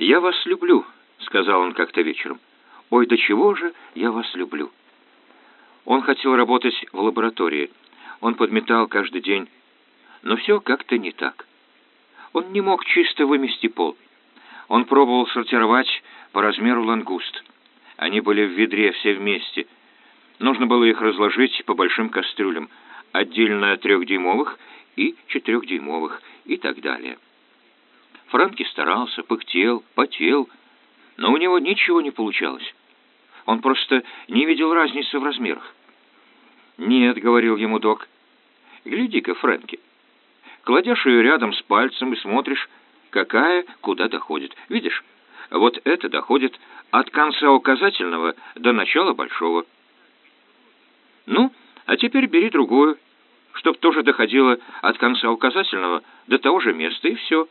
«Я вас люблю», — сказал он как-то вечером. «Ой, до чего же я вас люблю». Он хотел работать в лаборатории. Он подметал каждый день. Но все как-то не так. Он не мог чисто вымести пол. Он пробовал сортировать по размеру лангуст. Они были в ведре все вместе. Нужно было их разложить по большим кастрюлям, отдельно трехдюймовых и четырехдюймовых и так далее. Франки старался, пыхтел, потел, но у него ничего не получалось. Он просто не видел разницы в размерах. «Нет», — говорил ему док, — «гляди-ка, Фрэнки, кладешь ее рядом с пальцем и смотришь, какая куда доходит. Видишь, вот это доходит от конца указательного до начала большого. Ну, а теперь бери другую, чтоб тоже доходило от конца указательного до того же места, и все».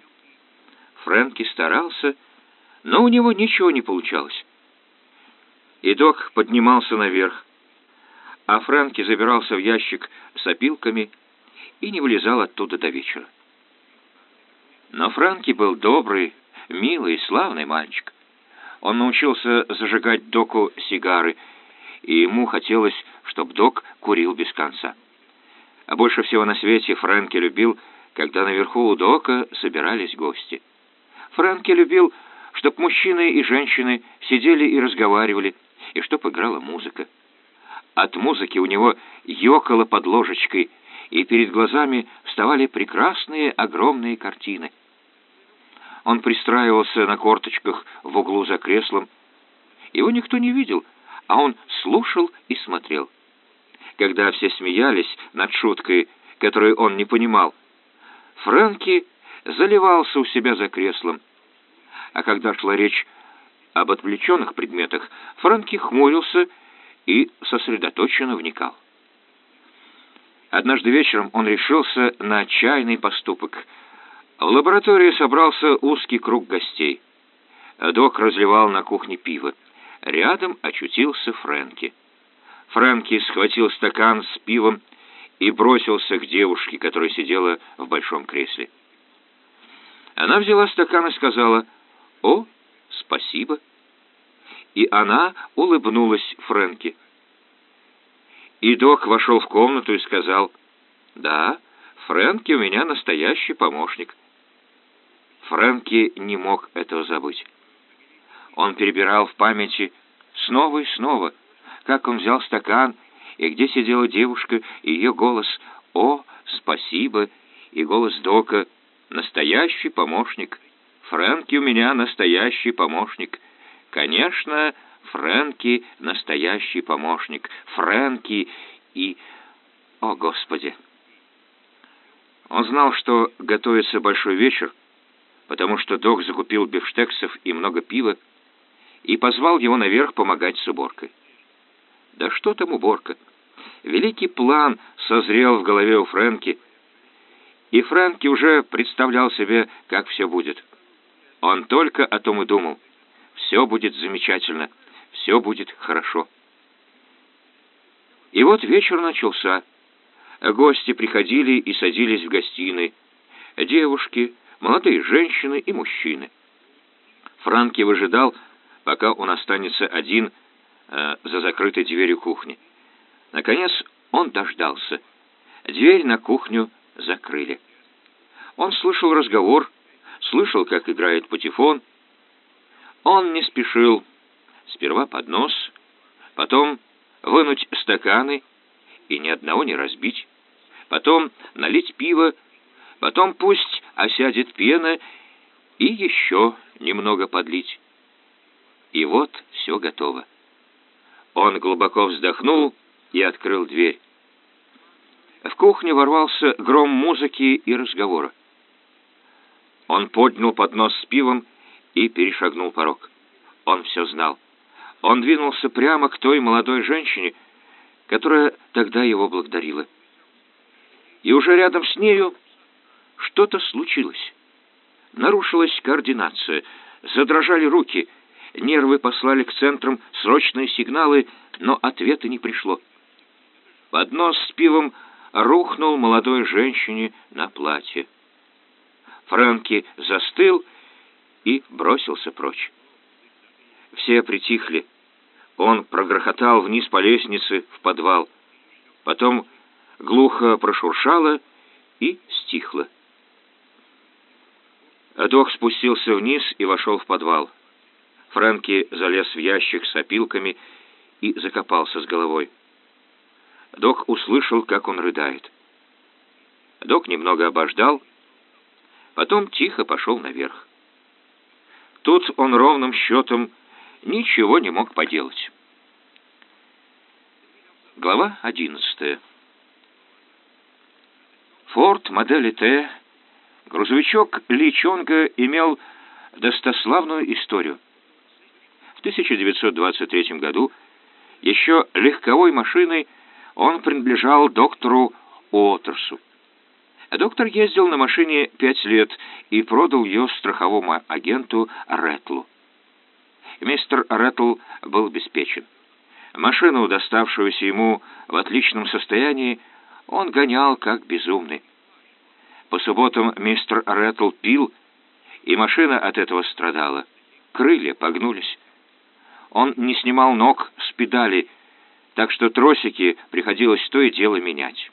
Фрэнки старался, но у него ничего не получалось. И док поднимался наверх, а Фрэнки забирался в ящик с опилками и не вылезал оттуда до вечера. Но Фрэнки был добрый, милый славный мальчик. Он научился зажигать доку сигары, и ему хотелось, чтобы док курил без конца. А больше всего на свете Фрэнки любил, когда наверху у дока собирались гости. Фрэнки любил, чтобы мужчины и женщины сидели и разговаривали, и чтоб играла музыка. От музыки у него ёкало под ложечкой, и перед глазами вставали прекрасные огромные картины. Он пристраивался на корточках в углу за креслом. Его никто не видел, а он слушал и смотрел. Когда все смеялись над шуткой, которую он не понимал, Фрэнки заливался у себя за креслом. А когда шла речь об отвлеченных предметах, Фрэнки хмурился и сосредоточенно вникал. Однажды вечером он решился на отчаянный поступок. В лаборатории собрался узкий круг гостей. Док разливал на кухне пиво. Рядом очутился Фрэнки. Фрэнки схватил стакан с пивом и бросился к девушке, которая сидела в большом кресле. Она взяла стакан и сказала «О, спасибо» и она улыбнулась Фрэнки. И док вошел в комнату и сказал, «Да, Фрэнки у меня настоящий помощник». Фрэнки не мог этого забыть. Он перебирал в памяти снова и снова, как он взял стакан, и где сидела девушка, и ее голос «О, спасибо!» и голос Дока «Настоящий помощник! Фрэнки у меня настоящий помощник!» Конечно, Фрэнки — настоящий помощник. Фрэнки и... О, Господи! Он знал, что готовится большой вечер, потому что док закупил бифштексов и много пива, и позвал его наверх помогать с уборкой. Да что там уборка? Великий план созрел в голове у Фрэнки, и Фрэнки уже представлял себе, как все будет. Он только о том и думал — все будет замечательно, все будет хорошо. И вот вечер начался. Гости приходили и садились в гостиной. Девушки, молодые женщины и мужчины. Франки выжидал, пока он останется один э, за закрытой дверью кухни. Наконец он дождался. Дверь на кухню закрыли. Он слышал разговор, слышал, как играет патефон, он не спешил. Сперва поднос, потом вынуть стаканы и ни одного не разбить, потом налить пиво, потом пусть осядет пена и еще немного подлить. И вот все готово. Он глубоко вздохнул и открыл дверь. В кухне ворвался гром музыки и разговора. Он поднял поднос с пивом и перешагнул порог. Он все знал. Он двинулся прямо к той молодой женщине, которая тогда его благодарила. И уже рядом с нею что-то случилось. Нарушилась координация, задрожали руки, нервы послали к центрам срочные сигналы, но ответа не пришло. Поднос с пивом рухнул молодой женщине на платье. Фрэнки застыл и бросился прочь. Все притихли. Он прогрохотал вниз по лестнице в подвал. Потом глухо прошуршало и стихло. Док спустился вниз и вошел в подвал. Фрэнки залез в ящик с опилками и закопался с головой. Док услышал, как он рыдает. Док немного обождал, потом тихо пошел наверх. Тут он ровным счетом ничего не мог поделать. Глава одиннадцатая. Форд модели Т, грузовичок Ли Чонга имел достославную историю. В 1923 году еще легковой машиной он принадлежал доктору Уотерсу. Доктор ездил на машине пять лет и продал ее страховому агенту Ретлу. Мистер Ретл был обеспечен. Машину, доставшуюся ему в отличном состоянии, он гонял как безумный. По субботам мистер Ретл пил, и машина от этого страдала. Крылья погнулись. Он не снимал ног с педали, так что тросики приходилось то и дело менять.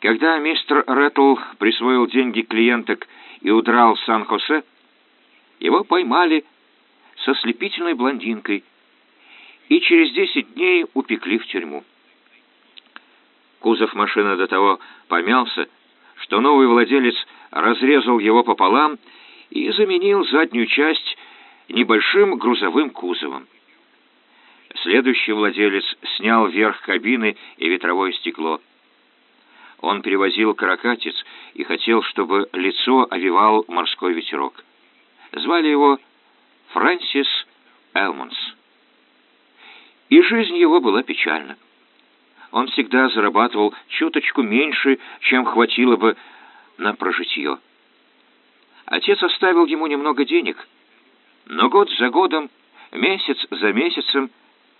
Когда мистер Ретл присвоил деньги клиенток и удрал в Сан-Хосе, его поймали со слепительной блондинкой и через десять дней упекли в тюрьму. Кузов машины до того помялся, что новый владелец разрезал его пополам и заменил заднюю часть небольшим грузовым кузовом. Следующий владелец снял верх кабины и ветровое стекло. Он перевозил каракатиц и хотел, чтобы лицо овивал морской ветерок. Звали его Фрэнсис Элмонс. И жизнь его была печальна он всегда зарабатывал чуточку меньше, чем хватило бы на прожитье. Отец оставил ему немного денег, но год за годом, месяц за месяцем,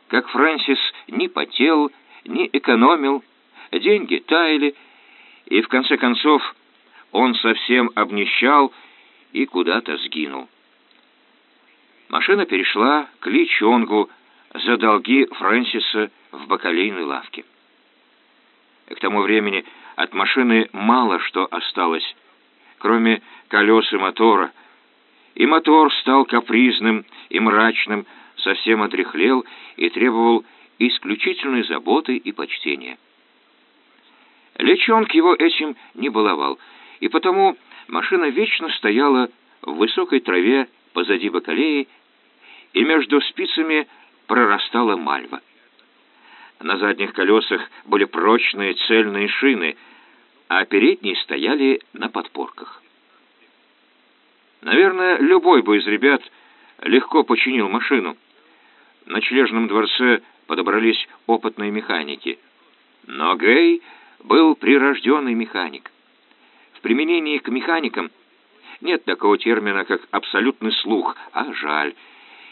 как Фрэнсис ни потел, ни экономил, деньги таяли, и в конце концов он совсем обнищал и куда-то сгинул. Машина перешла к Ли Чонгу за долги Фрэнсиса в бакалейной лавке. К тому времени от машины мало что осталось, кроме колес и мотора. И мотор стал капризным и мрачным, совсем отряхлел и требовал исключительной заботы и почтения. Лечонок его этим не баловал, и потому машина вечно стояла в высокой траве позади бакалеи, и между спицами прорастала мальва. На задних колесах были прочные цельные шины, а передние стояли на подпорках. Наверное, любой бы из ребят легко починил машину. На ночлежном дворце подобрались опытные механики. Но Гей был прирожденный механик. В применении к механикам нет такого термина, как абсолютный слух, а жаль.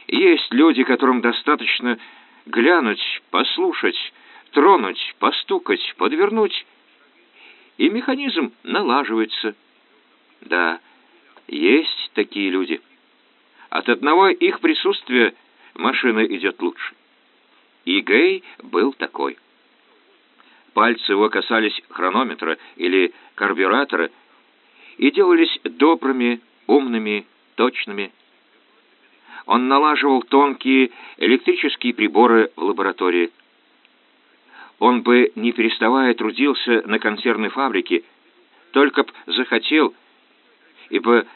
Есть люди, которым достаточно глянуть, послушать, тронуть, постукать, подвернуть, и механизм налаживается. Да, есть такие люди. От одного их присутствия машина идет лучше. И Гей был такой. Пальцы его касались хронометра или карбюратора и делались добрыми, умными, точными, он налаживал тонкие электрические приборы в лаборатории. Он бы, не переставая, трудился на консервной фабрике, только б захотел, ибо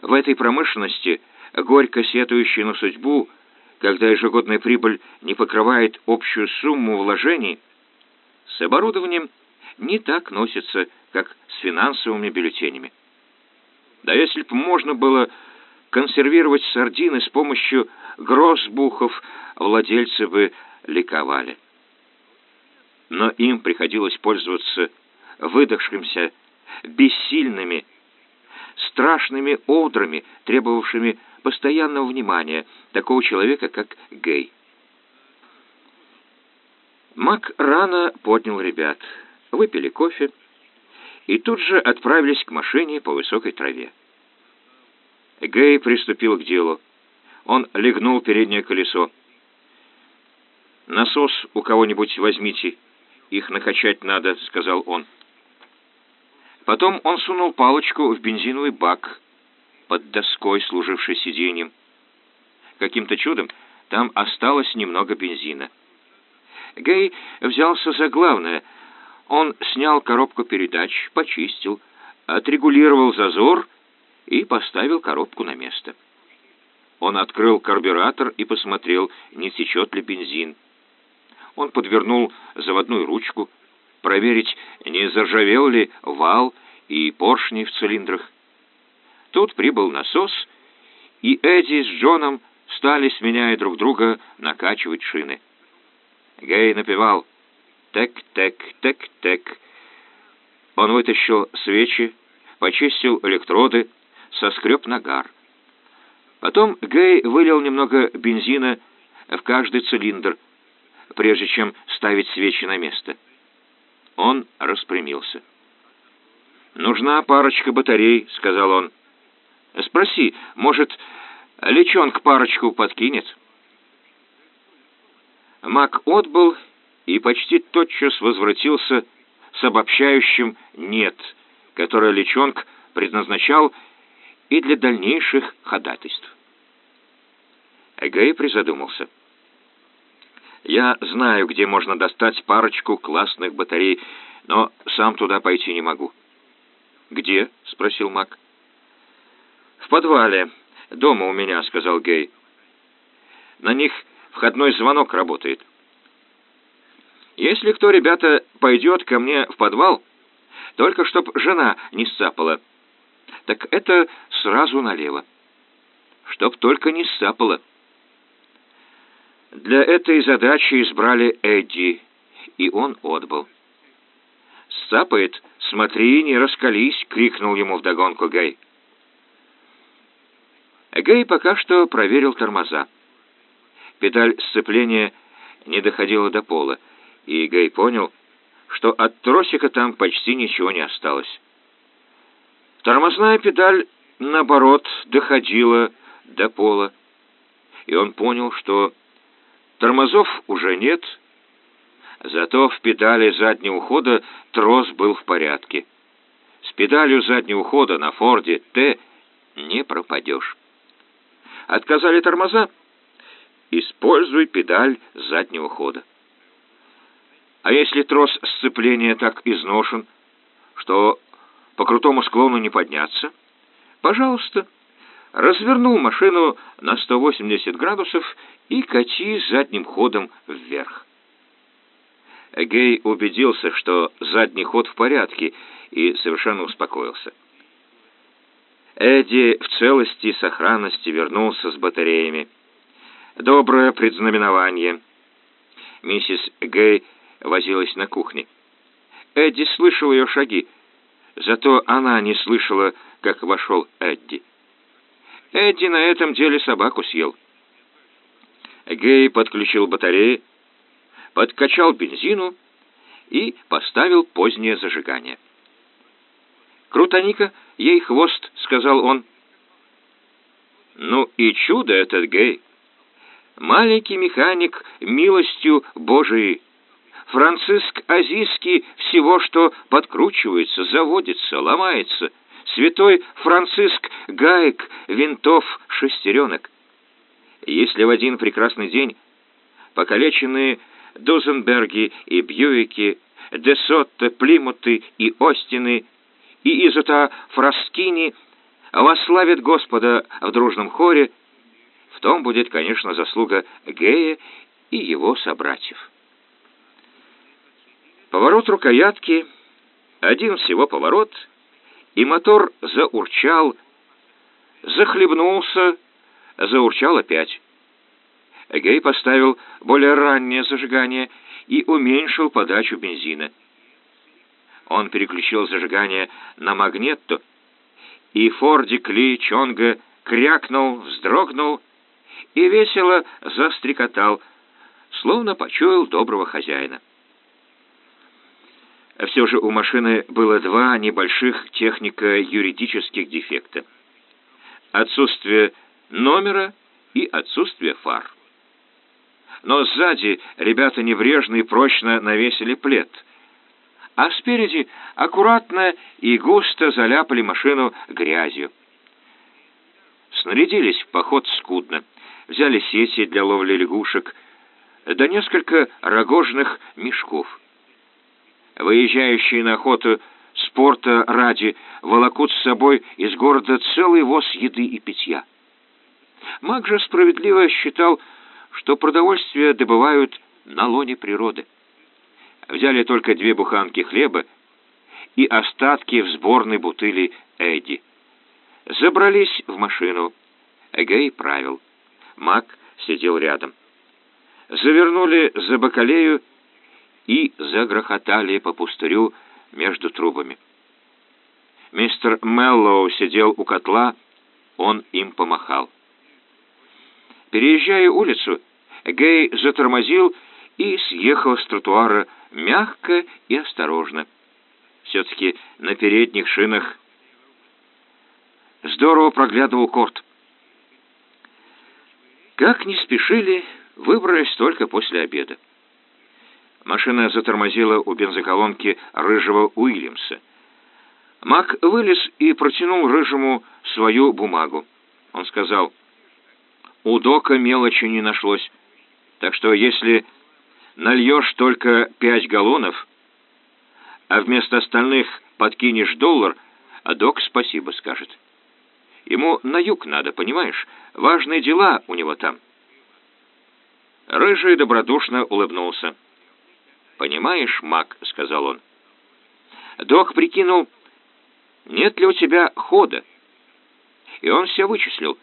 в этой промышленности, горько сетующей на судьбу, когда ежегодная прибыль не покрывает общую сумму вложений, с оборудованием не так носится, как с финансовыми бюллетенями. Да если б можно было консервировать сардины с помощью гроссбухов владельцы бы ликовали. Но им приходилось пользоваться выдохшимся, бессильными, страшными одрами, требовавшими постоянного внимания такого человека, как Гей. Мак рано поднял ребят, выпили кофе и тут же отправились к машине по высокой траве. Гэй приступил к делу. Он легнул переднее колесо. «Насос у кого-нибудь возьмите. Их накачать надо», — сказал он. Потом он сунул палочку в бензиновый бак под доской, служившей сиденьем. Каким-то чудом там осталось немного бензина. Гей взялся за главное. Он снял коробку передач, почистил, отрегулировал зазор и поставил коробку на место. Он открыл карбюратор и посмотрел, не течет ли бензин. Он подвернул заводную ручку, проверить, не заржавел ли вал и поршни в цилиндрах. Тут прибыл насос, и Эдди с Джоном стали, сменяя друг друга, накачивать шины. Гей напевал «Тек-тек, тек-тек». Он вытащил свечи, почистил электроды, соскреб нагар. Потом Гей вылил немного бензина в каждый цилиндр, прежде чем ставить свечи на место. Он распрямился. «Нужна парочка батарей», — сказал он. «Спроси, может, лечонка парочку подкинет?» Мак отбыл и почти тотчас возвратился с обобщающим «нет», которое Лечонг предназначал и для дальнейших ходатайств. Эгей призадумался. «Я знаю, где можно достать парочку классных батарей, но сам туда пойти не могу». «Где?» — спросил Мак. «В подвале. Дома у меня», — сказал Гей. «На них Входной звонок работает. Если кто, ребята, пойдет ко мне в подвал, только чтоб жена не сцапала, так это сразу налево. Чтоб только не сцапала. Для этой задачи избрали Эдди, и он отбыл. «Сцапает, смотри, не раскались!» — крикнул ему вдогонку Гай. Гай пока что проверил тормоза. Педаль сцепления не доходила до пола, и Гай понял, что от тросика там почти ничего не осталось. Тормозная педаль, наоборот, доходила до пола, и он понял, что тормозов уже нет, зато в педали заднего хода трос был в порядке. С педалью заднего хода на Форде Т не пропадешь. Отказали тормоза? Используй педаль заднего хода. А если трос сцепления так изношен, что по крутому склону не подняться, пожалуйста, развернул машину на 180 градусов и кати задним ходом вверх. Гей убедился, что задний ход в порядке, и совершенно успокоился. Эдди в целости и сохранности вернулся с батареями. Доброе предзнаменование. Миссис Гей возилась на кухне. Эдди слышал ее шаги, зато она не слышала, как вошел Эдди. Эдди на этом деле собаку съел. Гей подключил батареи, подкачал бензину и поставил позднее зажигание. «Крутаника, ей хвост», — сказал он. «Ну и чудо этот Гей!» маленький механик милостью Божией. Франциск Азийский всего, что подкручивается, заводится, ломается. Святой Франциск гаек, винтов, шестеренок. Если в один прекрасный день покалеченные Дозенберги и Бьюики, Десотто, Плимуты и Остины и Изота Фраскини восславят Господа в дружном хоре, в том будет, конечно, заслуга Гея и его собратьев. Поворот рукоятки, один всего поворот, и мотор заурчал, захлебнулся, заурчал опять. Гей поставил более раннее зажигание и уменьшил подачу бензина. Он переключил зажигание на магнетто, и Фордик Ли Чонга крякнул, вздрогнул и весело застрекотал, словно почуял доброго хозяина. Все же у машины было два небольших технико-юридических дефекта. отсутствие номера и отсутствие фар. Но сзади ребята небрежно и прочно навесили плед, а спереди аккуратно и густо заляпали машину грязью. Снарядились в поход скудно, взяли сети для ловли лягушек, да несколько рогожных мешков. Выезжающие на охоту спорта ради волокут с собой из города целый воз еды и питья. Маг же справедливо считал, что продовольствие добывают на лоне природы. Взяли только две буханки хлеба и остатки в сборной бутыли Эдди. Забрались в машину. Эгей правил. Маг сидел рядом. Завернули за бакалею и загрохотали по пустырю между трубами. Мистер Меллоу сидел у котла, он им помахал. Переезжая улицу, Гей затормозил и съехал с тротуара мягко и осторожно. Все-таки на передних шинах здорово проглядывал корт. Как не спешили, выбрались только после обеда. Машина затормозила у бензоколонки рыжего Уильямса. Мак вылез и протянул рыжему свою бумагу. Он сказал, «У Дока мелочи не нашлось, так что если нальешь только пять галлонов, а вместо остальных подкинешь доллар, а Док спасибо скажет. Ему на юг надо, понимаешь? Важные дела у него там». Рыжий добродушно улыбнулся. «Понимаешь, Мак», — сказал он. Док прикинул, нет ли у тебя хода. И он все вычислил.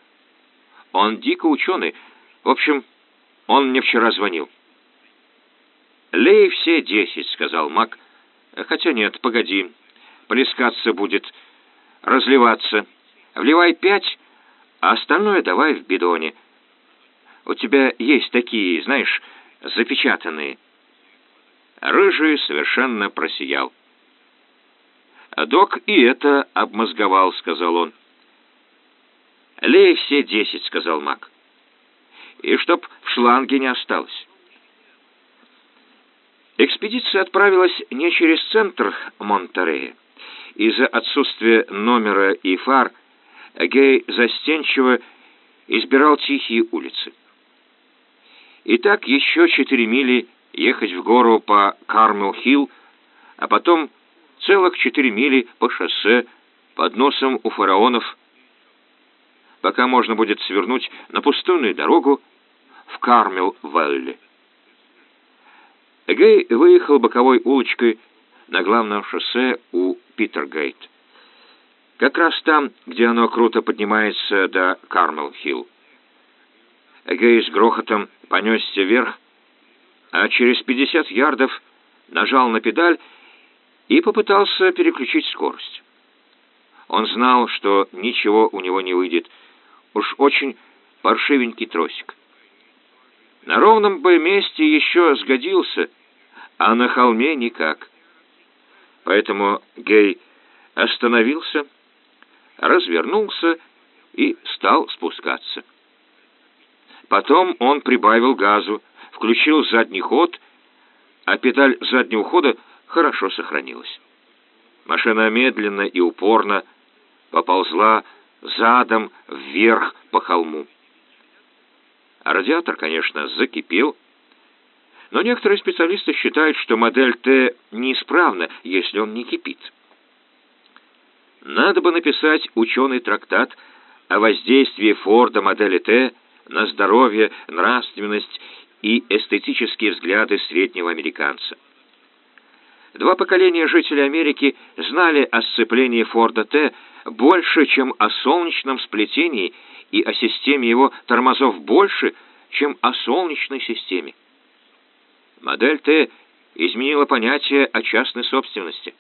Он дико ученый. В общем, он мне вчера звонил. «Лей все десять», — сказал Мак. «Хотя нет, погоди. Плескаться будет, разливаться. Вливай пять, а остальное давай в бидоне. У тебя есть такие, знаешь, запечатанные». Рыжий совершенно просиял. «Док и это обмозговал», — сказал он. «Лей все десять», — сказал Мак. «И чтоб в шланге не осталось». Экспедиция отправилась не через центр Монтерея. Из-за отсутствия номера и фар Гей застенчиво избирал тихие улицы. Итак, еще четыре мили ехать в гору по Кармел-Хилл, а потом целых четыре мили по шоссе под носом у фараонов, пока можно будет свернуть на пустынную дорогу в Кармел-Вэлли. Эгей выехал боковой улочкой на главном шоссе у Питергейт. Как раз там, где оно круто поднимается до Кармел-Хилл. Эгей с грохотом понесся вверх а через 50 ярдов нажал на педаль и попытался переключить скорость. Он знал, что ничего у него не выйдет. Уж очень паршивенький тросик. На ровном бы месте еще сгодился, а на холме никак. Поэтому Гей остановился, развернулся и стал спускаться. Потом он прибавил газу, включил задний ход, а педаль заднего хода хорошо сохранилась. Машина медленно и упорно поползла задом вверх по холму. Радиатор, конечно, закипел, но некоторые специалисты считают, что модель Т неисправна, если он не кипит. Надо бы написать ученый трактат о воздействии Форда модели Т на здоровье, нравственность и эстетические взгляды среднего американца. Два поколения жителей Америки знали о сцеплении Форда Т больше, чем о солнечном сплетении и о системе его тормозов больше, чем о солнечной системе. Модель Т изменила понятие о частной собственности.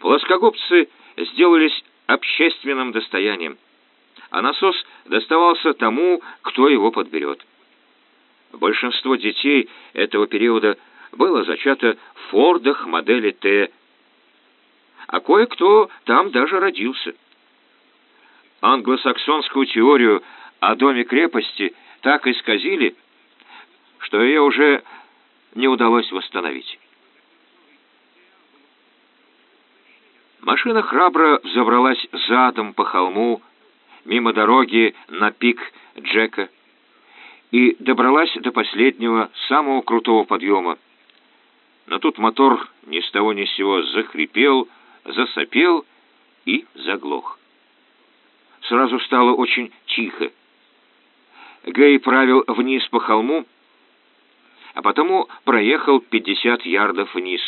Плоскогубцы сделались общественным достоянием, а насос доставался тому, кто его подберет. Большинство детей этого периода было зачато в Фордах модели Т, а кое-кто там даже родился. Англосаксонскую теорию о доме крепости так исказили, что ее уже не удалось восстановить. Машина храбро взобралась задом по холму, мимо дороги на пик Джека, и добралась до последнего, самого крутого подъема. Но тут мотор ни с того ни с сего захрипел, засопел и заглох. Сразу стало очень тихо. Гэй правил вниз по холму, а потому проехал 50 ярдов вниз,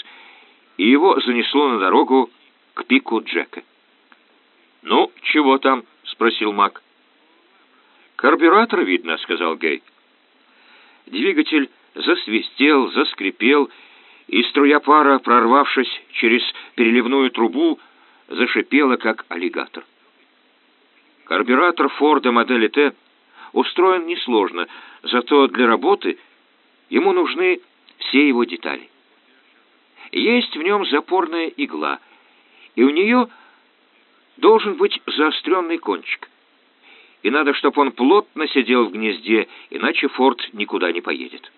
и его занесло на дорогу к пику Джека. «Ну, чего там?» — спросил Мак. «Карбюратор видно», — сказал Гей. Двигатель засвистел, заскрипел, и струя пара, прорвавшись через переливную трубу, зашипела, как аллигатор. Карбюратор Форда модели Т устроен несложно, зато для работы ему нужны все его детали. Есть в нем запорная игла — и у нее должен быть заостренный кончик. И надо, чтобы он плотно сидел в гнезде, иначе Форд никуда не поедет.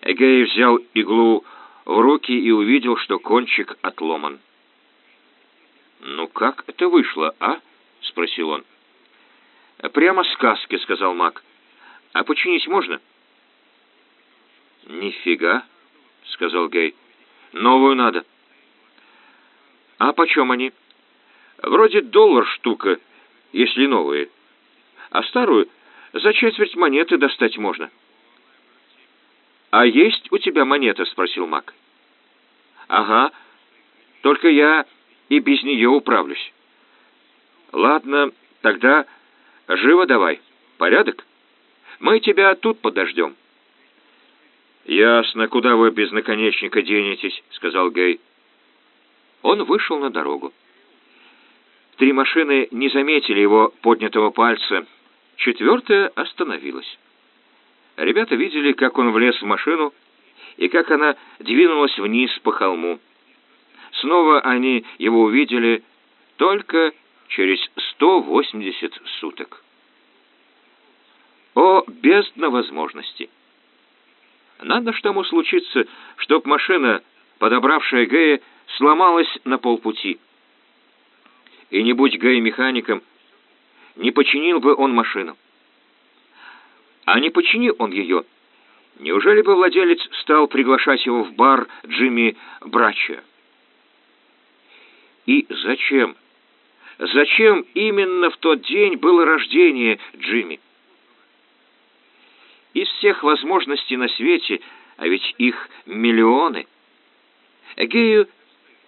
Эгей взял иглу в руки и увидел, что кончик отломан. «Ну как это вышло, а?» — спросил он. «Прямо сказки», — сказал маг. «А починить можно?» «Нифига», — сказал Гей. «Новую надо». «А почем они?» «Вроде доллар штука, если новые. А старую за четверть монеты достать можно». «А есть у тебя монета?» — спросил Мак. «Ага, только я и без нее управлюсь». «Ладно, тогда живо давай. Порядок? Мы тебя тут подождем». «Ясно, куда вы без наконечника денетесь», — сказал Гей. Он вышел на дорогу. Три машины не заметили его поднятого пальца. Четвертая остановилась. Ребята видели, как он влез в машину и как она двинулась вниз по холму. Снова они его увидели только через 180 суток. О, бездна возможностей! Надо что ему случиться, чтоб машина, подобравшая Гэя, сломалась на полпути. И не будь Гай механиком, не починил бы он машину. А не почини он ее, неужели бы владелец стал приглашать его в бар Джимми Брача? И зачем? Зачем именно в тот день было рождение Джимми? Из всех возможностей на свете, а ведь их миллионы, Гею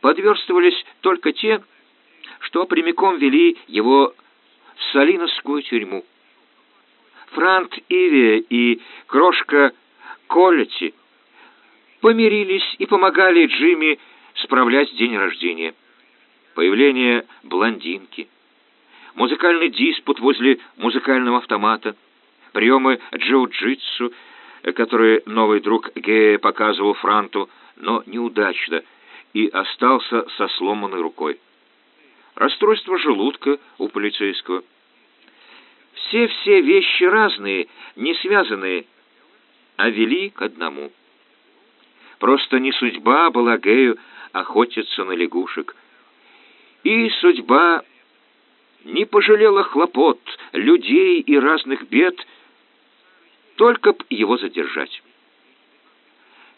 подверстывались только те, что прямиком вели его в Салиновскую тюрьму. Франк Иви и крошка Коллетти помирились и помогали Джимми справлять день рождения. Появление блондинки, музыкальный диспут возле музыкального автомата, приемы джиу-джитсу, которые новый друг Гея показывал Франту, но неудачно – и остался со сломанной рукой. Расстройство желудка у полицейского. Все-все вещи разные, не связанные, а вели к одному. Просто не судьба была Гею охотиться на лягушек. И судьба не пожалела хлопот, людей и разных бед, только б его задержать.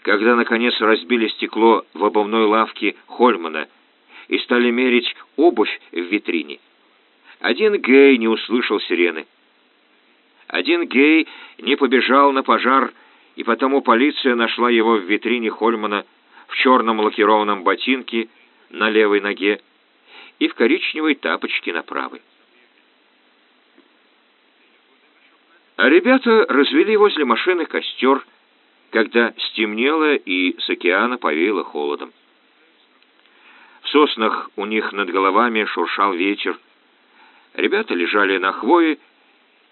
Когда, наконец, разбили стекло в обувной лавке Хольмана и стали мерить обувь в витрине, один гей не услышал сирены. Один гей не побежал на пожар, и потому полиция нашла его в витрине Хольмана в черном лакированном ботинке на левой ноге и в коричневой тапочке на правой. А ребята развели возле машины костер, когда стемнело и с океана повеяло холодом. В соснах у них над головами шуршал ветер. Ребята лежали на хвое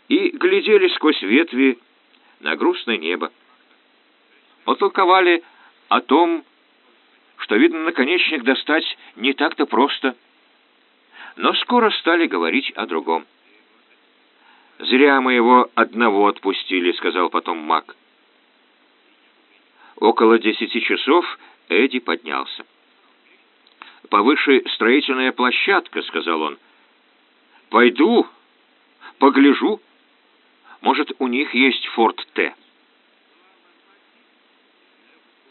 и глядели сквозь ветви на грустное небо. Потолковали о том, что, видно, наконечник достать не так-то просто. Но скоро стали говорить о другом. «Зря мы его одного отпустили», — сказал потом Мак. Около десяти часов Эдди поднялся. «Повыше строительная площадка», — сказал он. «Пойду, погляжу. Может, у них есть форт Т».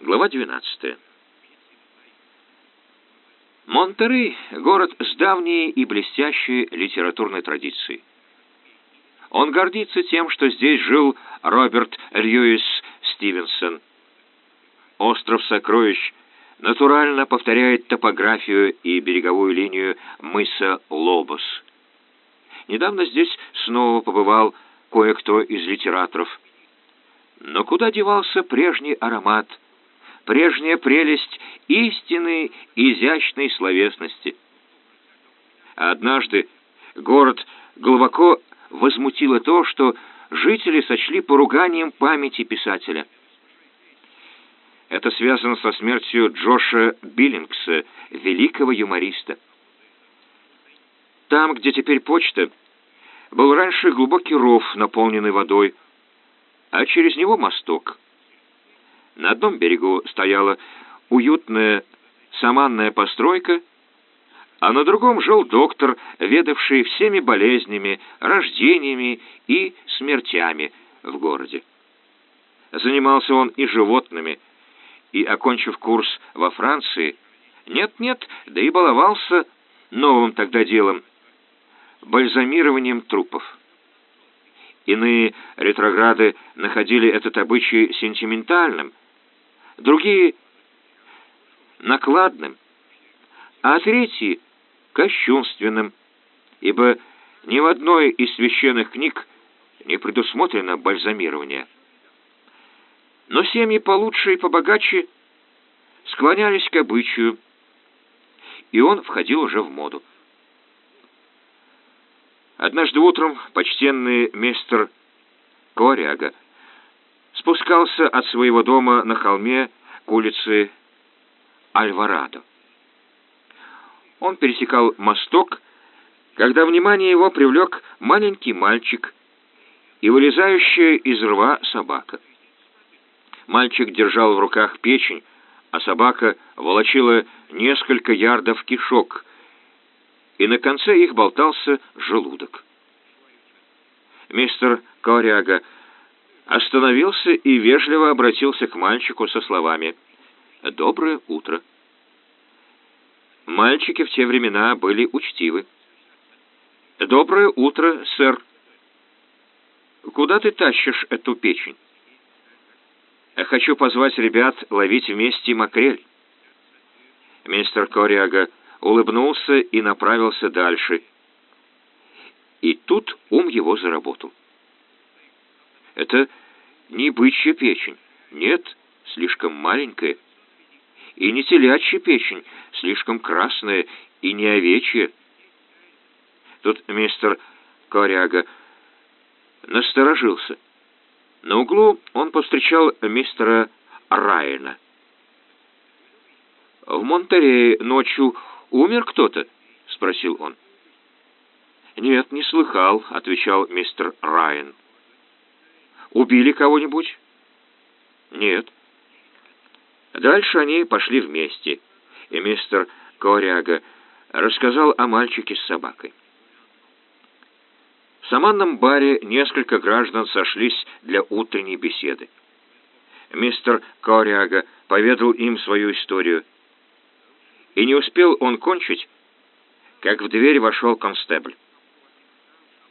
Глава 12. Монтерей — город с давней и блестящей литературной традицией. Он гордится тем, что здесь жил Роберт Льюис Стивенсон. Остров сокровищ натурально повторяет топографию и береговую линию мыса Лобос. Недавно здесь снова побывал кое-кто из литераторов. Но куда девался прежний аромат, прежняя прелесть истинной изящной словесности? Однажды город глубоко возмутило то, что жители сочли поруганием памяти писателя. Это связано со смертью Джоша Биллингса, великого юмориста. Там, где теперь почта, был раньше глубокий ров, наполненный водой, а через него мосток. На одном берегу стояла уютная саманная постройка — а на другом жил доктор, ведавший всеми болезнями, рождениями и смертями в городе. Занимался он и животными, и, окончив курс во Франции, нет-нет, да и баловался новым тогда делом — бальзамированием трупов. Иные ретрограды находили этот обычай сентиментальным, другие — накладным, а третьи — кощунственным, ибо ни в одной из священных книг не предусмотрено бальзамирование. Но семьи получше и побогаче склонялись к обычаю, и он входил уже в моду. Однажды утром почтенный мистер Кориага спускался от своего дома на холме к улице Альварадо. Он пересекал мосток, когда внимание его привлек маленький мальчик и вылезающая из рва собака. Мальчик держал в руках печень, а собака волочила несколько ярдов кишок, и на конце их болтался желудок. Мистер Кориага остановился и вежливо обратился к мальчику со словами «Доброе утро». Мальчики в те времена были учтивы. «Доброе утро, сэр. Куда ты тащишь эту печень?» «Хочу позвать ребят ловить вместе макрель». Мистер Кориага улыбнулся и направился дальше. И тут ум его заработал. «Это не бычья печень. Нет, слишком маленькая и не телячья печень, слишком красная, и не овечья. Тут мистер Коряга насторожился. На углу он повстречал мистера Райана. «В Монтерее ночью умер кто-то?» — спросил он. «Нет, не слыхал», — отвечал мистер Райан. «Убили кого-нибудь?» «Нет». Дальше они пошли вместе, и мистер Кориага рассказал о мальчике с собакой. В саманном баре несколько граждан сошлись для утренней беседы. Мистер Кориага поведал им свою историю. И не успел он кончить, как в дверь вошел констебль.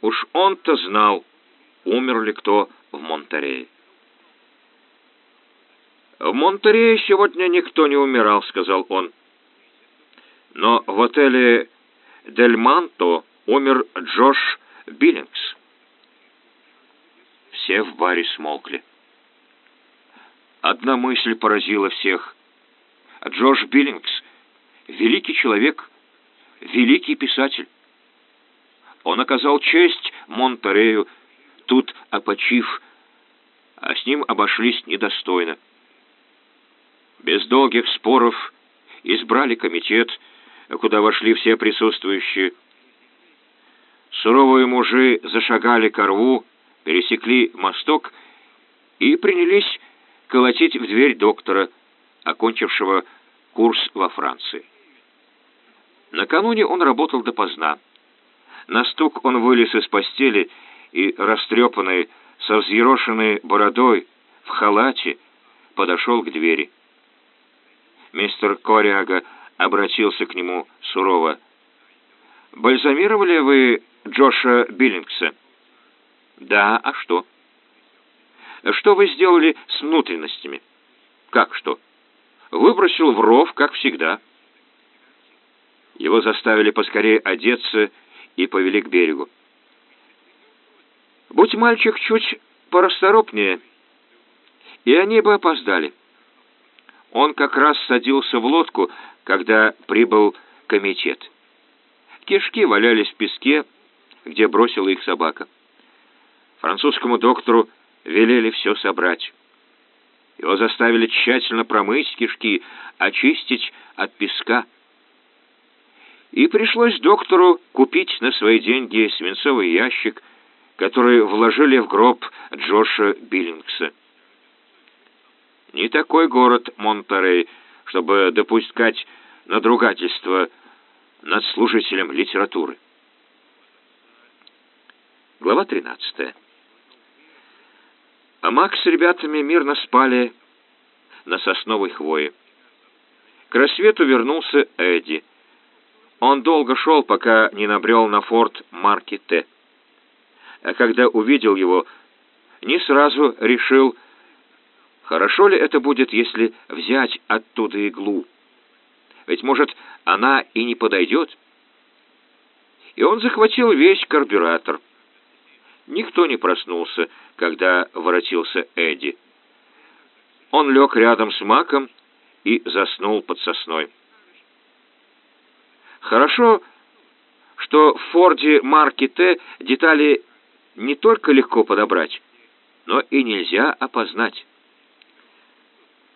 Уж он-то знал, умер ли кто в Монтерее. «В Монтерее сегодня никто не умирал», — сказал он. «Но в отеле «Дель Манто» умер Джош Биллингс». Все в баре смолкли. Одна мысль поразила всех. Джош Биллингс — великий человек, великий писатель. Он оказал честь Монтерею, тут опочив, а с ним обошлись недостойно без долгих споров избрали комитет, куда вошли все присутствующие, Суровые мужи зашагали к рву, пересекли мосток и принялись колотить в дверь доктора, окончившего курс во Франции. Накануне он работал допоздна. На стук он вылез из постели и, растрепанный, со взъерошенной бородой, в халате, подошел к двери. Мистер Кориага обратился к нему сурово. «Бальзамировали вы Джоша Биллингса?» «Да, а что?» «Что вы сделали с внутренностями?» «Как что?» «Выбросил в ров, как всегда». Его заставили поскорее одеться и повели к берегу. Будь мальчик чуть порасторопнее, и они бы опоздали. Он как раз садился в лодку, когда прибыл комитет. Кишки валялись в песке, где бросила их собака. Французскому доктору велели все собрать. Его заставили тщательно промыть кишки, очистить от песка. И пришлось доктору купить на свои деньги свинцовый ящик, который вложили в гроб Джоша Биллингса. Не такой город Монтерей, чтобы допускать надругательство над служителем литературы. Глава 13. А Макс с ребятами мирно спали на сосновой хвое. К рассвету вернулся Эдди. Он долго шел, пока не набрел на форт марки Т. А когда увидел его, не сразу решил, Хорошо ли это будет, если взять оттуда иглу? Ведь, может, она и не подойдет? И он захватил весь карбюратор. Никто не проснулся, когда воротился Эдди. Он лег рядом с Маком и заснул под сосной. Хорошо, что в Форде марки Т детали не только легко подобрать, но и нельзя опознать.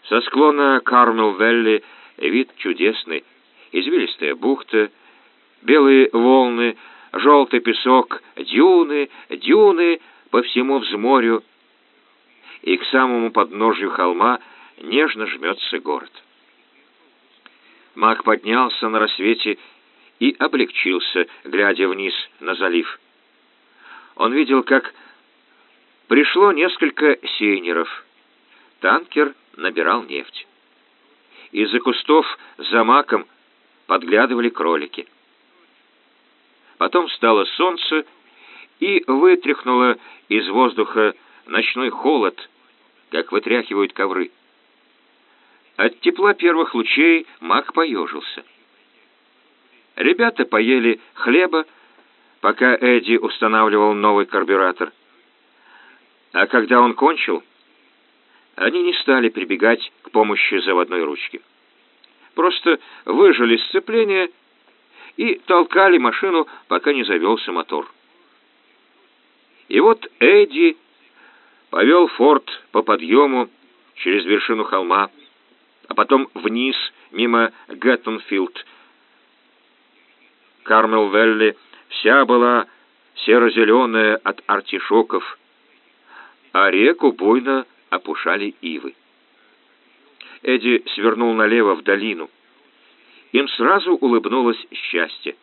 Со склона Кармел-Велли вид чудесный. Извилистая бухта, белые волны, желтый песок, дюны, дюны по всему взморью. И к самому подножью холма нежно жмется город. Маг поднялся на рассвете и облегчился, глядя вниз на залив. Он видел, как пришло несколько сейнеров. Танкер набирал нефть. Из-за кустов за маком подглядывали кролики. Потом встало солнце и вытряхнуло из воздуха ночной холод, как вытряхивают ковры. От тепла первых лучей мак поежился. Ребята поели хлеба, пока Эдди устанавливал новый карбюратор. А когда он кончил, они не стали прибегать к помощи заводной ручки. Просто выжили сцепление и толкали машину, пока не завелся мотор. И вот Эдди повел форт по подъему через вершину холма, а потом вниз, мимо Гэттонфилд. Кармел-Велли вся была серо-зеленая от артишоков, а реку буйно опушали ивы. Эдди свернул налево в долину. Им сразу улыбнулось счастье.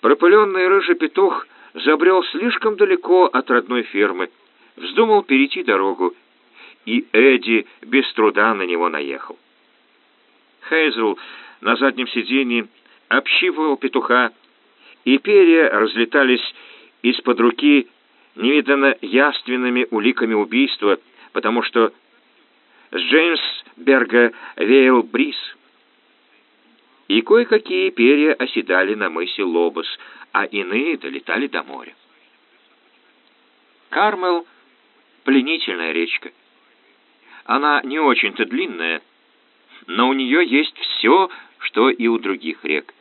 Пропыленный рыжий петух забрел слишком далеко от родной фермы, вздумал перейти дорогу, и Эдди без труда на него наехал. Хейзл на заднем сиденье общипывал петуха, и перья разлетались из-под руки невиданно явственными уликами убийства, потому что с Джеймсберга веял бриз. И кое-какие перья оседали на мысе Лобос, а иные долетали до моря. Кармел — пленительная речка. Она не очень-то длинная, но у нее есть все, что и у других рек.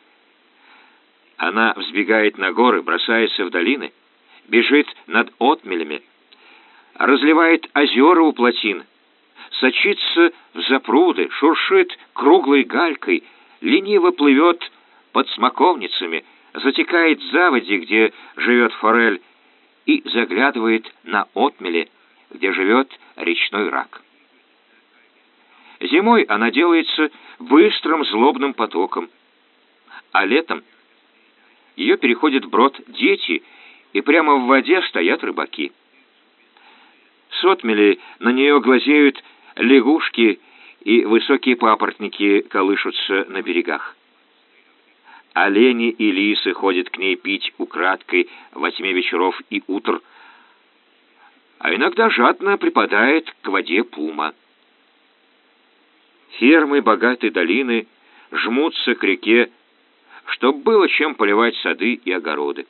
Она взбегает на горы, бросается в долины — бежит над отмелями, разливает озера у плотин, сочится в запруды, шуршит круглой галькой, лениво плывет под смоковницами, затекает в заводе, где живет форель, и заглядывает на отмели, где живет речной рак. Зимой она делается быстрым злобным потоком, а летом ее переходит брод дети, и прямо в воде стоят рыбаки. С отмели на нее глазеют лягушки, и высокие папоротники колышутся на берегах. Олени и лисы ходят к ней пить украдкой во тьме вечеров и утр, а иногда жадно припадает к воде пума. Фермы богатой долины жмутся к реке, чтоб было чем поливать сады и огороды.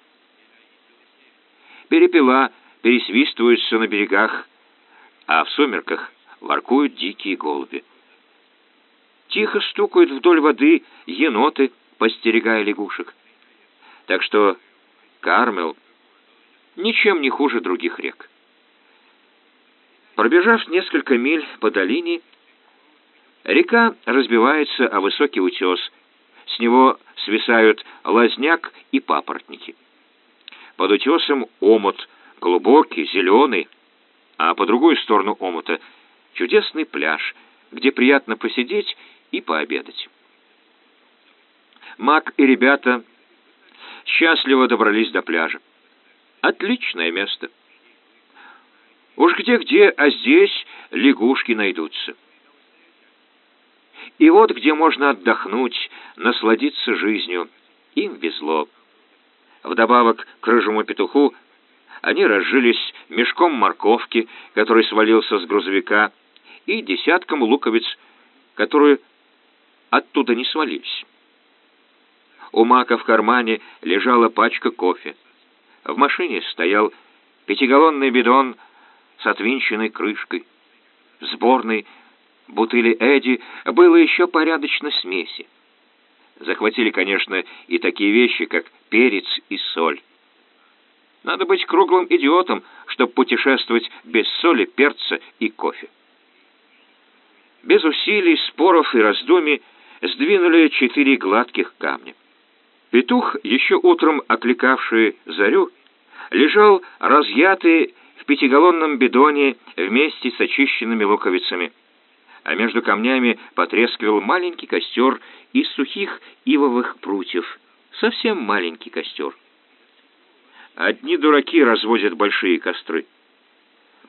Перепела пересвистываются на берегах, а в сумерках воркуют дикие голуби. Тихо стукают вдоль воды еноты, постерегая лягушек. Так что Кармел ничем не хуже других рек. Пробежав несколько миль по долине, река разбивается о высокий утес. С него свисают лазняк и папоротники. Под утесом омут, глубокий, зеленый, а по другую сторону омута чудесный пляж, где приятно посидеть и пообедать. Мак и ребята счастливо добрались до пляжа. Отличное место. Уж где-где, а здесь лягушки найдутся. И вот где можно отдохнуть, насладиться жизнью. Им везло. Вдобавок к рыжему петуху они разжились мешком морковки, который свалился с грузовика, и десятком луковиц, которые оттуда не свалились. У Мака в кармане лежала пачка кофе. В машине стоял пятигаллонный бидон с отвинченной крышкой. В сборной бутыли Эдди было еще порядочно смеси. Захватили, конечно, и такие вещи, как перец и соль. Надо быть круглым идиотом, чтобы путешествовать без соли, перца и кофе. Без усилий, споров и раздумий сдвинули четыре гладких камня. Петух, еще утром окликавший зарю, лежал разъятый в пятигаллонном бидоне вместе с очищенными луковицами, а между камнями потрескивал маленький костер из сухих ивовых прутьев, совсем маленький костер. Одни дураки разводят большие костры.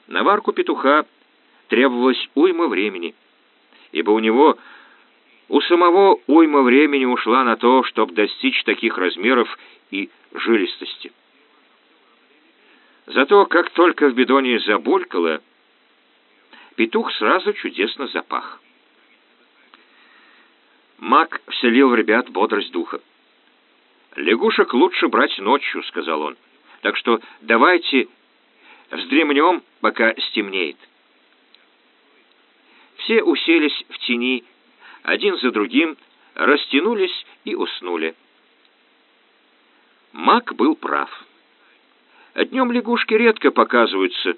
На варку петуха требовалось уйма времени, ибо у него у самого уйма времени ушла на то, чтобы достичь таких размеров и жилистости. Зато как только в бидоне забулькало, петух сразу чудесно запах. Мак вселил в ребят бодрость духа. «Лягушек лучше брать ночью», — сказал он. «Так что давайте вздремнем, пока стемнеет». Все уселись в тени, один за другим растянулись и уснули. Мак был прав. Днем лягушки редко показываются.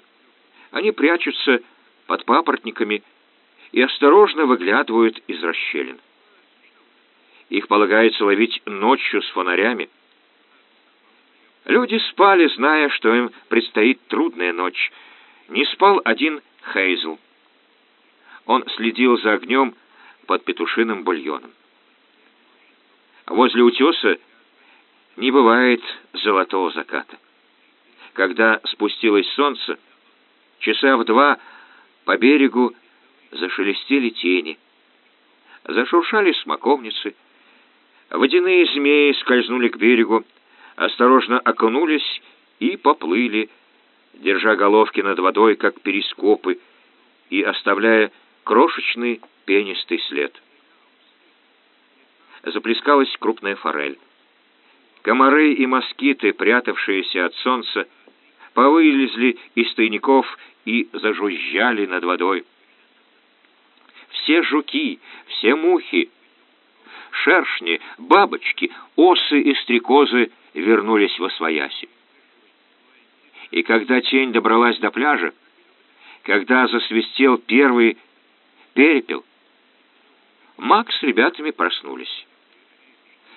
Они прячутся под папоротниками и осторожно выглядывают из расщелин. Их полагается ловить ночью с фонарями. Люди спали, зная, что им предстоит трудная ночь. Не спал один Хейзл. Он следил за огнем, под петушиным бульоном. Возле утеса не бывает золотого заката. Когда спустилось солнце, часа в два по берегу зашелестели тени, зашуршали смоковницы, водяные змеи скользнули к берегу, осторожно окунулись и поплыли, держа головки над водой, как перископы, и оставляя крошечный пенистый след. Заплескалась крупная форель. Комары и москиты, прятавшиеся от солнца, повылезли из тайников и зажужжали над водой. Все жуки, все мухи, шершни, бабочки, осы и стрекозы вернулись во свояси. И когда тень добралась до пляжа, когда засвистел первый перепел. Макс с ребятами проснулись.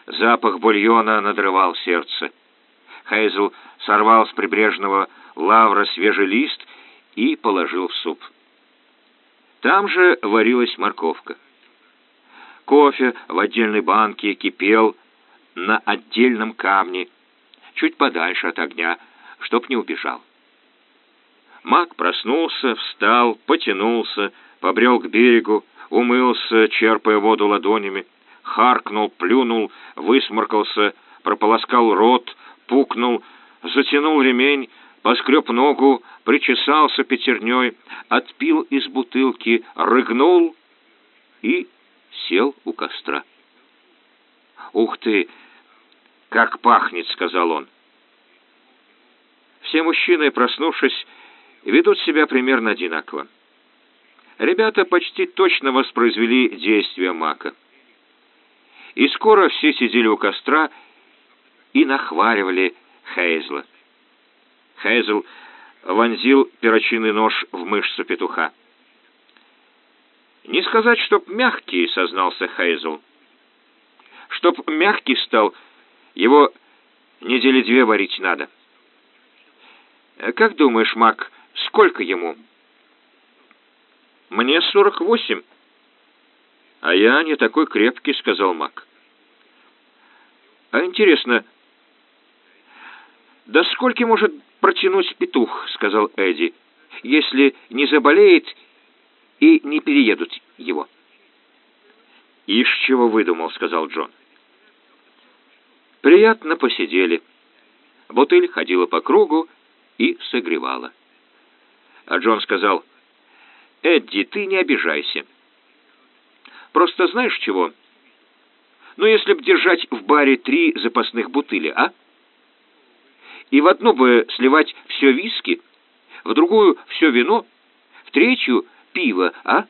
Запах бульона надрывал сердце. Хейзл сорвал с прибрежного лавра свежий лист и положил в суп. Там же варилась морковка. Кофе в отдельной банке кипел на отдельном камне, чуть подальше от огня, чтоб не убежал. Мак проснулся, встал, потянулся, побрел к берегу, умылся, черпая воду ладонями, харкнул, плюнул, высморкался, прополоскал рот, пукнул, затянул ремень, поскреб ногу, причесался пятерней, отпил из бутылки, рыгнул и сел у костра. «Ух ты! Как пахнет!» — сказал он. Все мужчины, проснувшись, ведут себя примерно одинаково. Ребята почти точно воспроизвели действия Мака. И скоро все сидели у костра и нахваливали Хейзла. Хейзл вонзил перочинный нож в мышцу петуха. «Не сказать, чтоб мягкий», — сознался Хейзл. «Чтоб мягкий стал, его недели две варить надо». «Как думаешь, Мак, сколько ему?» «Мне сорок восемь». «А я не такой крепкий», — сказал Мак. «А интересно, да сколько может протянуть петух?» — сказал Эдди. «Если не заболеет и не переедут его». «Ишь, чего выдумал», — сказал Джон. Приятно посидели. Бутыль ходила по кругу и согревала. А Джон сказал, «Эдди, ты не обижайся. Просто знаешь чего? Ну, если б держать в баре три запасных бутыли, а? И в одну бы сливать все виски, в другую все вино, в третью пиво, а?»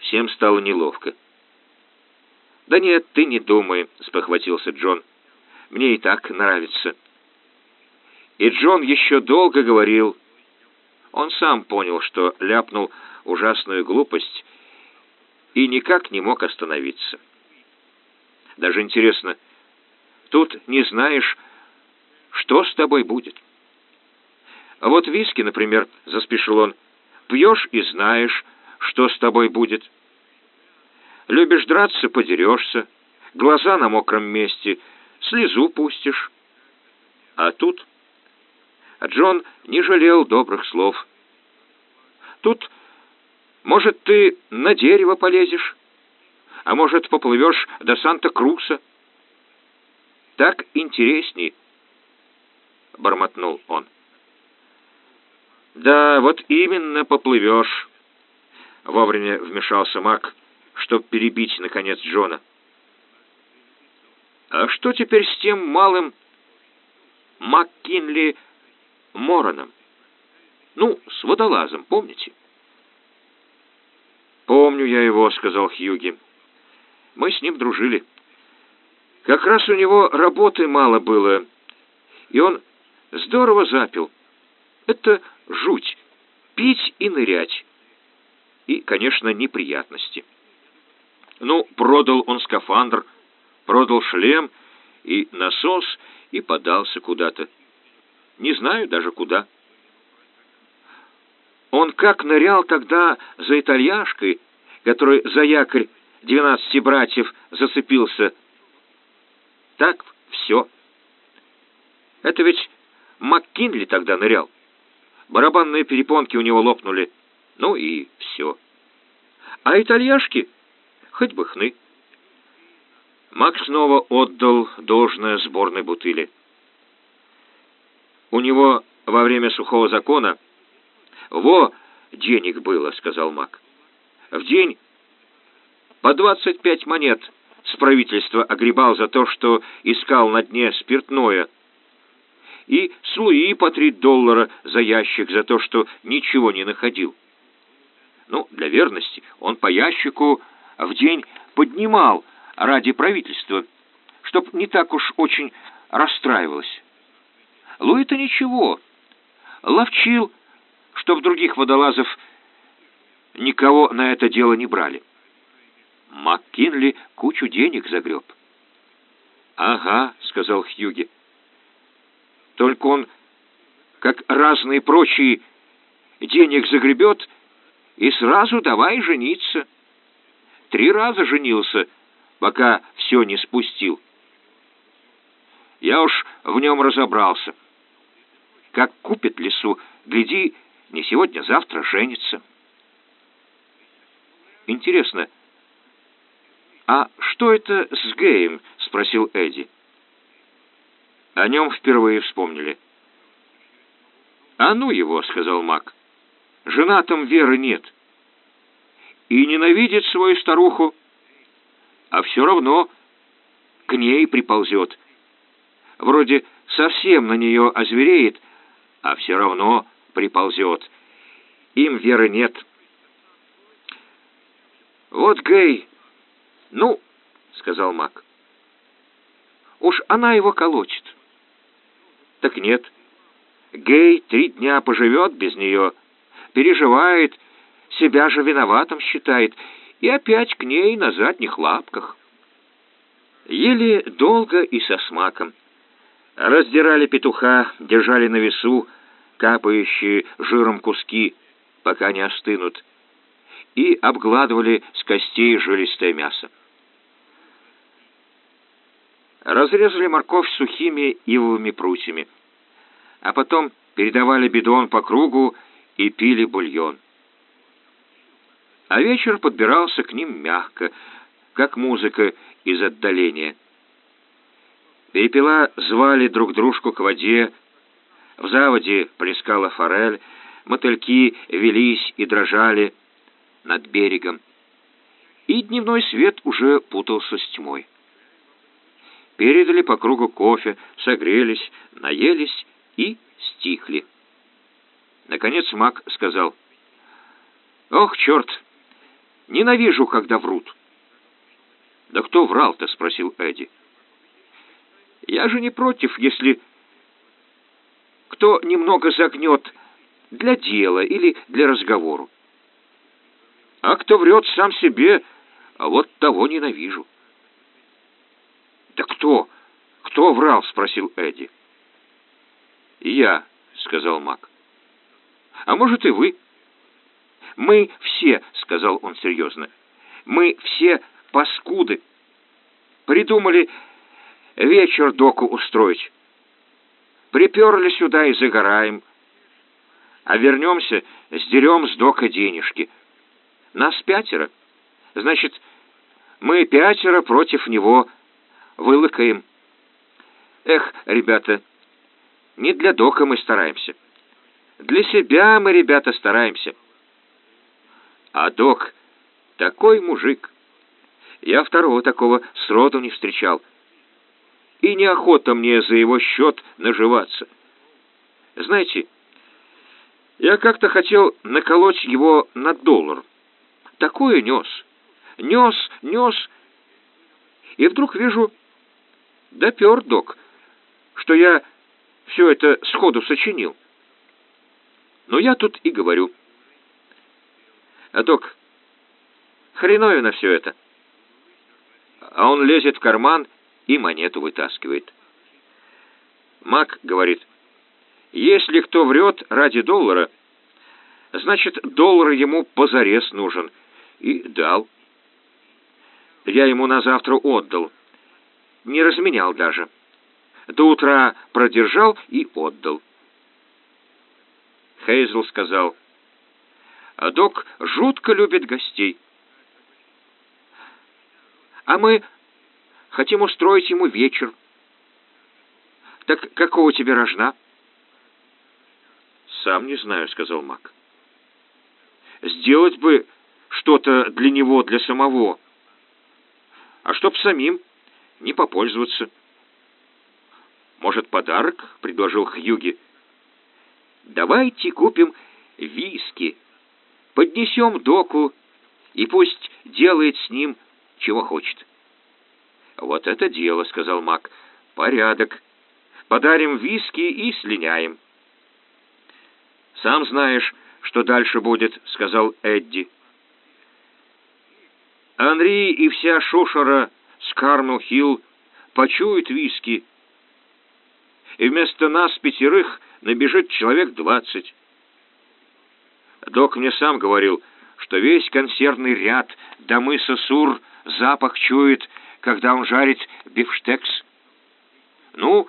Всем стало неловко. «Да нет, ты не думай», — спохватился Джон. «Мне и так нравится». И Джон еще долго говорил. Он сам понял, что ляпнул ужасную глупость и никак не мог остановиться. Даже интересно, тут не знаешь, что с тобой будет. А вот виски, например, заспешил он, пьешь и знаешь, что с тобой будет. Любишь драться — подерешься, глаза на мокром месте, слезу пустишь. А тут а Джон не жалел добрых слов. «Тут, может, ты на дерево полезешь, а может, поплывешь до Санта-Круса. Так интересней», — бормотнул он. «Да, вот именно поплывешь», — вовремя вмешался Мак, чтобы перебить, наконец, Джона. «А что теперь с тем малым МакКинли Мороном. Ну, с водолазом, помните? «Помню я его», — сказал Хьюги. «Мы с ним дружили. Как раз у него работы мало было, и он здорово запил. Это жуть — пить и нырять. И, конечно, неприятности. Ну, продал он скафандр, продал шлем и насос и подался куда-то не знаю даже куда. Он как нырял тогда за итальяшкой, который за якорь двенадцати братьев зацепился. Так все. Это ведь МакКинли тогда нырял. Барабанные перепонки у него лопнули. Ну и все. А итальяшки хоть бы хны. Мак снова отдал должное сборной бутыли. У него во время сухого закона во денег было, сказал Мак. В день по двадцать пять монет с правительства огребал за то, что искал на дне спиртное, и с Луи по три доллара за ящик за то, что ничего не находил. Ну, для верности он по ящику в день поднимал ради правительства, чтоб не так уж очень расстраивалось. Луи-то ничего. Ловчил, что в других водолазов никого на это дело не брали. МакКинли кучу денег загреб. «Ага», — сказал Хьюги. «Только он, как разные прочие, денег загребет и сразу давай жениться. Три раза женился, пока все не спустил. Я уж в нем разобрался. Как купит лесу, гляди, не сегодня-завтра женится». «Интересно, а что это с Геем?» — спросил Эдди. О нем впервые вспомнили. «А ну его», — сказал Мак. «Жена там веры нет. И ненавидит свою старуху, а все равно к ней приползет. Вроде совсем на нее озвереет, а все равно приползет. Им веры нет». «Вот Гей...» «Ну...» — сказал Мак. «Уж она его колочет». «Так нет. Гей три дня поживет без нее, переживает, себя же виноватым считает, и опять к ней на задних лапках». Ели долго и со смаком. Раздирали петуха, держали на весу, капающие жиром куски, пока не остынут, и обгладывали с костей жилистое мясо. Разрезали морковь сухими ивовыми прутьями, а потом передавали бидон по кругу и пили бульон. А вечер подбирался к ним мягко, как музыка из отдаления. Перепела звали друг дружку к воде, в заводе плескала форель, мотыльки велись и дрожали, над берегом, и дневной свет уже путался с тьмой. Передали по кругу кофе, согрелись, наелись и стихли. Наконец Мак сказал, «Ох, черт, ненавижу, когда врут». «Да кто врал-то?» — спросил Эдди. «Я же не против, если кто немного загнет для дела или для разговору. А кто врет сам себе, а вот того ненавижу. «Да кто? Кто врал?» — спросил Эдди. «Я», — сказал Мак. «А может, и вы?» «Мы все», — сказал он серьезно, — «мы все паскуды. Придумали вечер доку устроить. Приперли сюда и загораем. А вернемся, сдерем с дока денежки». Нас пятеро. Значит, мы пятеро против него вылыкаем. Эх, ребята, не для Дока мы стараемся. Для себя мы, ребята, стараемся. А Док такой мужик. Я второго такого сроду не встречал. И неохота мне за его счет наживаться. Знаете, я как-то хотел наколоть его на доллар. Такое нес. Нес, нес. И вдруг вижу, допер док, что я все это сходу сочинил. Но я тут и говорю. А док, хренове на все это. А он лезет в карман и монету вытаскивает. Мак говорит, если кто врет ради доллара, значит, доллар ему позарез нужен — и дал. Я ему на завтра отдал. Не разменял даже. До утра продержал и отдал. Хейзл сказал, а док жутко любит гостей. А мы хотим устроить ему вечер. Так какого тебе рожна? Сам не знаю, сказал Мак. Сделать бы что-то для него, для самого, а чтоб самим не попользоваться. «Может, подарок?» — предложил Хьюги. «Давайте купим виски, поднесем доку, и пусть делает с ним, чего хочет». «Вот это дело», — сказал Мак. «Порядок. Подарим виски и слиняем». «Сам знаешь, что дальше будет», — сказал Эдди. Анри и вся шушера с Кармел-Хилл почуют виски, и вместо нас пятерых набежит человек двадцать. Док мне сам говорил, что весь консервный ряд до мыса Сур запах чует, когда он жарит бифштекс. Ну,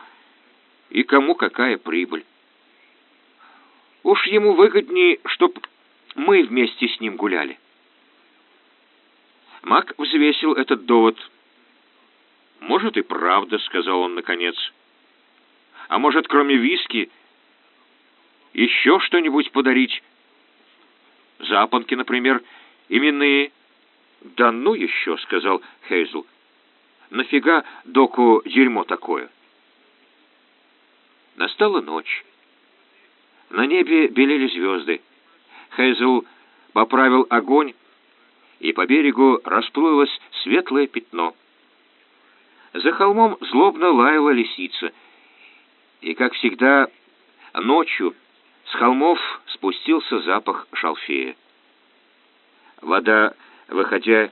и кому какая прибыль. Уж ему выгоднее, чтоб мы вместе с ним гуляли. Мак взвесил этот довод. «Может, и правда», — сказал он наконец. «А может, кроме виски, еще что-нибудь подарить? Запонки, например, именные». «Да ну еще», — сказал Хейзл. «Нафига доку дерьмо такое?» Настала ночь. На небе белели звезды. Хейзл поправил огонь, и по берегу расплылось светлое пятно. За холмом злобно лаяла лисица, и, как всегда, ночью с холмов спустился запах шалфея. Вода, выходя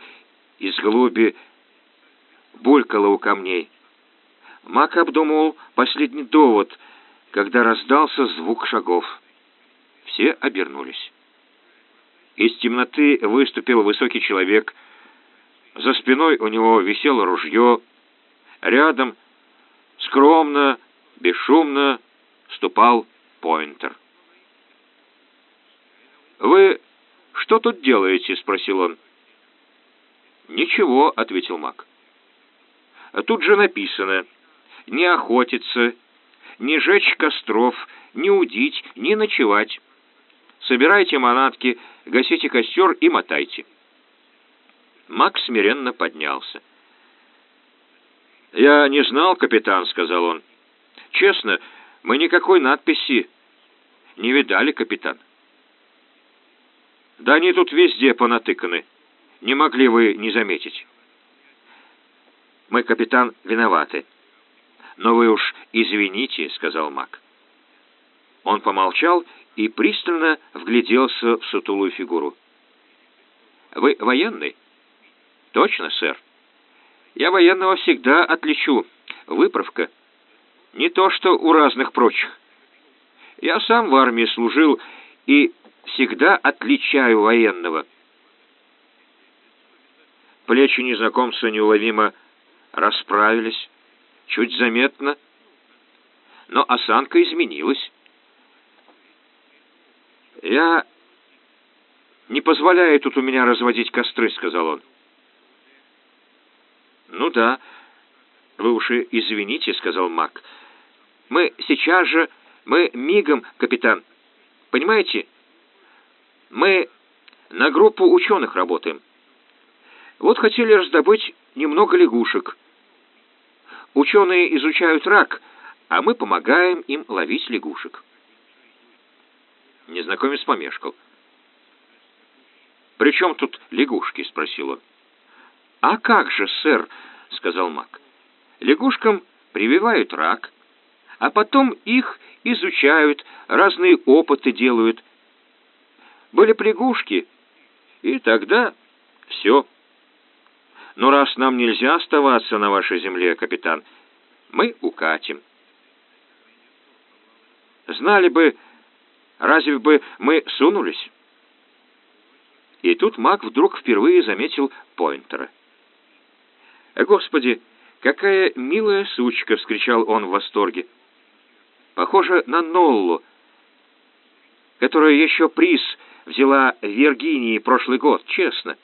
из глуби, булькала у камней. Мак обдумывал последний довод, когда раздался звук шагов. Все обернулись. Из темноты выступил высокий человек. За спиной у него висело ружье. Рядом, скромно, бесшумно, ступал Пойнтер. «Вы что тут делаете?» — спросил он. «Ничего», — ответил Мак. «Тут же написано «не охотиться», «не жечь костров», «не удить», «не ночевать». Собирайте манатки, гасите костер и мотайте. Макс смиренно поднялся. «Я не знал, капитан», — сказал он. «Честно, мы никакой надписи не видали, капитан». «Да они тут везде понатыканы. Не могли вы не заметить». «Мы, капитан, виноваты». «Но вы уж извините», — сказал Мак. Он помолчал и пристально вгляделся в сутулую фигуру. «Вы военный?» «Точно, сэр. Я военного всегда отличу. Выправка. Не то, что у разных прочих. Я сам в армии служил и всегда отличаю военного». Плечи незнакомца неуловимо расправились, чуть заметно, но осанка изменилась. «Я не позволяю тут у меня разводить костры», — сказал он. «Ну да, вы уж и извините», — сказал Мак. «Мы сейчас же, мы мигом, капитан. Понимаете, мы на группу ученых работаем. Вот хотели раздобыть немного лягушек. Ученые изучают рак, а мы помогаем им ловить лягушек». Незнакомец помешкал. «При чем тут лягушки?» — спросил он. «А как же, сэр?» — сказал Мак. «Лягушкам прививают рак, а потом их изучают, разные опыты делают. Были лягушки, и тогда все. Но раз нам нельзя оставаться на вашей земле, капитан, мы укатим. Знали бы, Разве бы мы сунулись?» И тут маг вдруг впервые заметил Пойнтера. «Господи, какая милая сучка!» — вскричал он в восторге. «Похоже на Ноллу, которая еще приз взяла в Виргинии прошлый год, честно.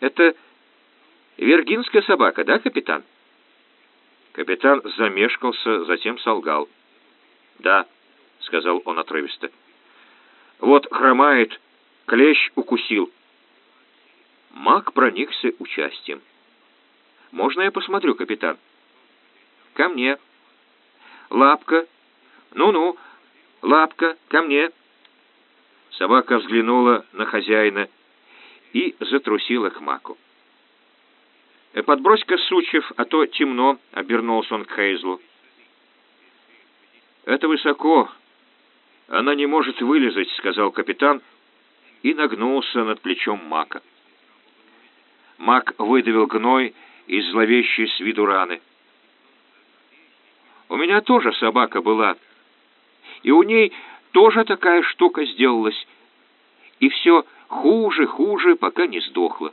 Это виргинская собака, да, капитан?» Капитан замешкался, затем солгал. «Да». — сказал он отрывисто. «Вот хромает, клещ укусил». Маг проникся участием. «Можно я посмотрю, капитан?» «Ко мне». «Лапка». «Ну-ну, лапка, ко мне». Собака взглянула на хозяина и затрусила к маку. «Э, «Подбрось-ка сучьев, а то темно», — обернулся он к Хейзлу. «Это высоко», «Она не может вылезать», — сказал капитан и нагнулся над плечом Мака. Мак выдавил гной из зловещей с виду раны. «У меня тоже собака была, и у ней тоже такая штука сделалась, и все хуже, хуже, пока не сдохла».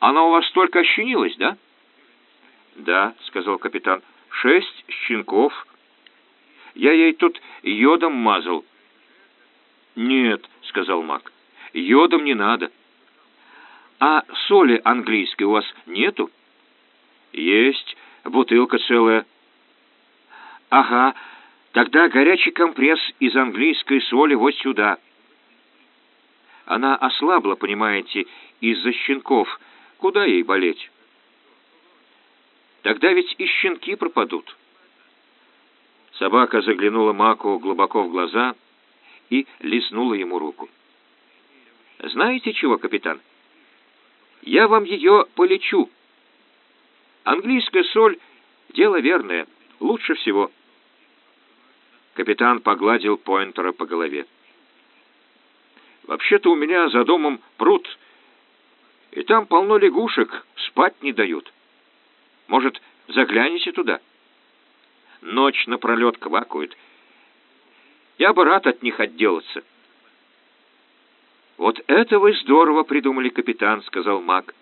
«Она у вас только ощенилась, да?» «Да», — сказал капитан, — «шесть щенков. Я ей тут йодом мазал». «Нет», — сказал Мак, — «йодом не надо». «А соли английской у вас нету?» «Есть, бутылка целая». «Ага, тогда горячий компресс из английской соли вот сюда». Она ослабла, понимаете, из-за щенков. Куда ей болеть? Тогда ведь и щенки пропадут. Собака заглянула Маку глубоко в глаза и лизнула ему руку. «Знаете чего, капитан? Я вам ее полечу. Английская соль — дело верное, лучше всего». Капитан погладил Пойнтера по голове. «Вообще-то у меня за домом пруд, и там полно лягушек, спать не дают. Может, загляните туда?» Ночь напролет квакают. Я бы рад от них отделаться». «Вот это вы здорово придумали, капитан», — сказал Мак.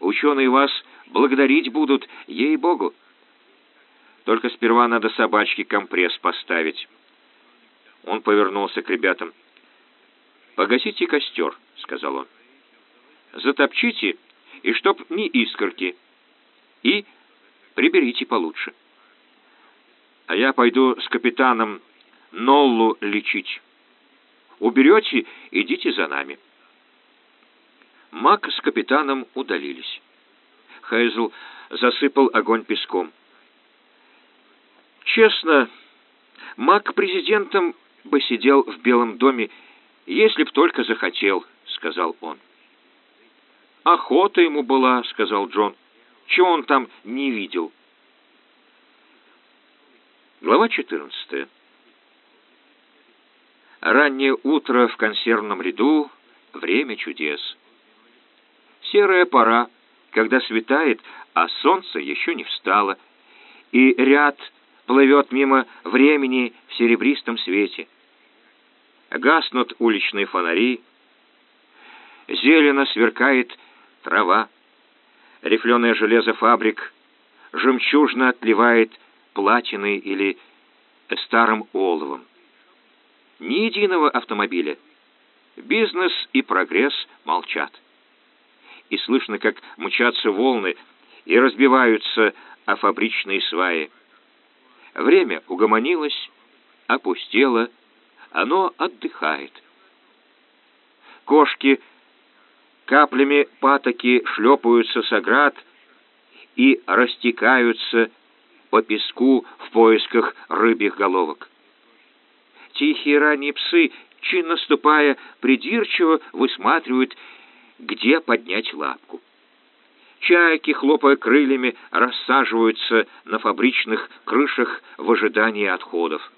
«Ученые вас благодарить будут, ей-богу. Только сперва надо собачке компресс поставить». Он повернулся к ребятам. «Погасите костер», — сказал он. «Затопчите, и чтоб ни искорки. И приберите получше. А я пойду с капитаном Ноллу лечить. Уберете, идите за нами». Мак с капитаном удалились. Хейзл засыпал огонь песком. Честно, Мак президентом бы сидел в Белом доме, если б только захотел, сказал он. Охота ему была, сказал Джон. Чего он там не видел? Глава 14. Раннее утро в консервном ряду — время чудес. Серая пора, когда светает, а солнце еще не встало, и ряд плывет мимо времени в серебристом свете. Гаснут уличные фонари, зелено сверкает трава, рифленое железо фабрик жемчужно отливает платиной или старым оловом ни единого автомобиля. Бизнес и прогресс молчат. И слышно, как мчатся волны и разбиваются о фабричные сваи. Время угомонилось, опустело, оно отдыхает. Кошки каплями патоки шлепаются с оград и растекаются по песку в поисках рыбьих головок. Тихие ранние псы, чинно ступая, придирчиво высматривают, где поднять лапку. Чайки, хлопая крыльями, рассаживаются на фабричных крышах в ожидании отходов.